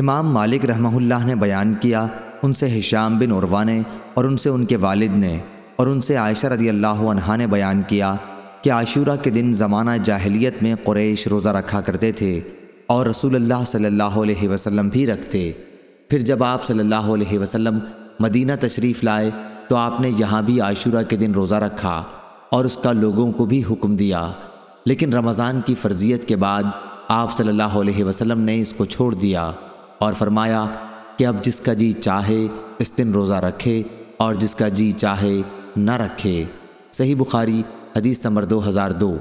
امام مالک رحمہ اللہ نے بیان کیا، ان سے حشام بن عروہ نے اور ان سے ان کے والد نے اور ان سے عائشہ رضی اللہ عنہا نے بیان کیا کہ عاشورہ کے دن زمانہ جاہلیت میں قریش روزہ رکھا کرتے تھے اور رسول اللہ صلی اللہ علیہ وسلم بھی رکھتے۔ پھر جب آپ صلی اللہ علیہ وسلم مدینہ تشریف لائے تو آپ نے یہاں بھی عاشورہ کے دن روزہ رکھا اور اس کا لوگوں کو بھی حکم دیا۔ لیکن رمضان کی فرضیت کے بعد آپ صلی اللہ علیہ وسلم نے اس کو چھوڑ دیا۔ اور فرمایا کہ اب جس کا جی چاہے اس دن روزہ رکھے اور جس کا جی چاہے نہ رکھے۔ صحیح بخاری حدیث نمبر دو ہزار دو۔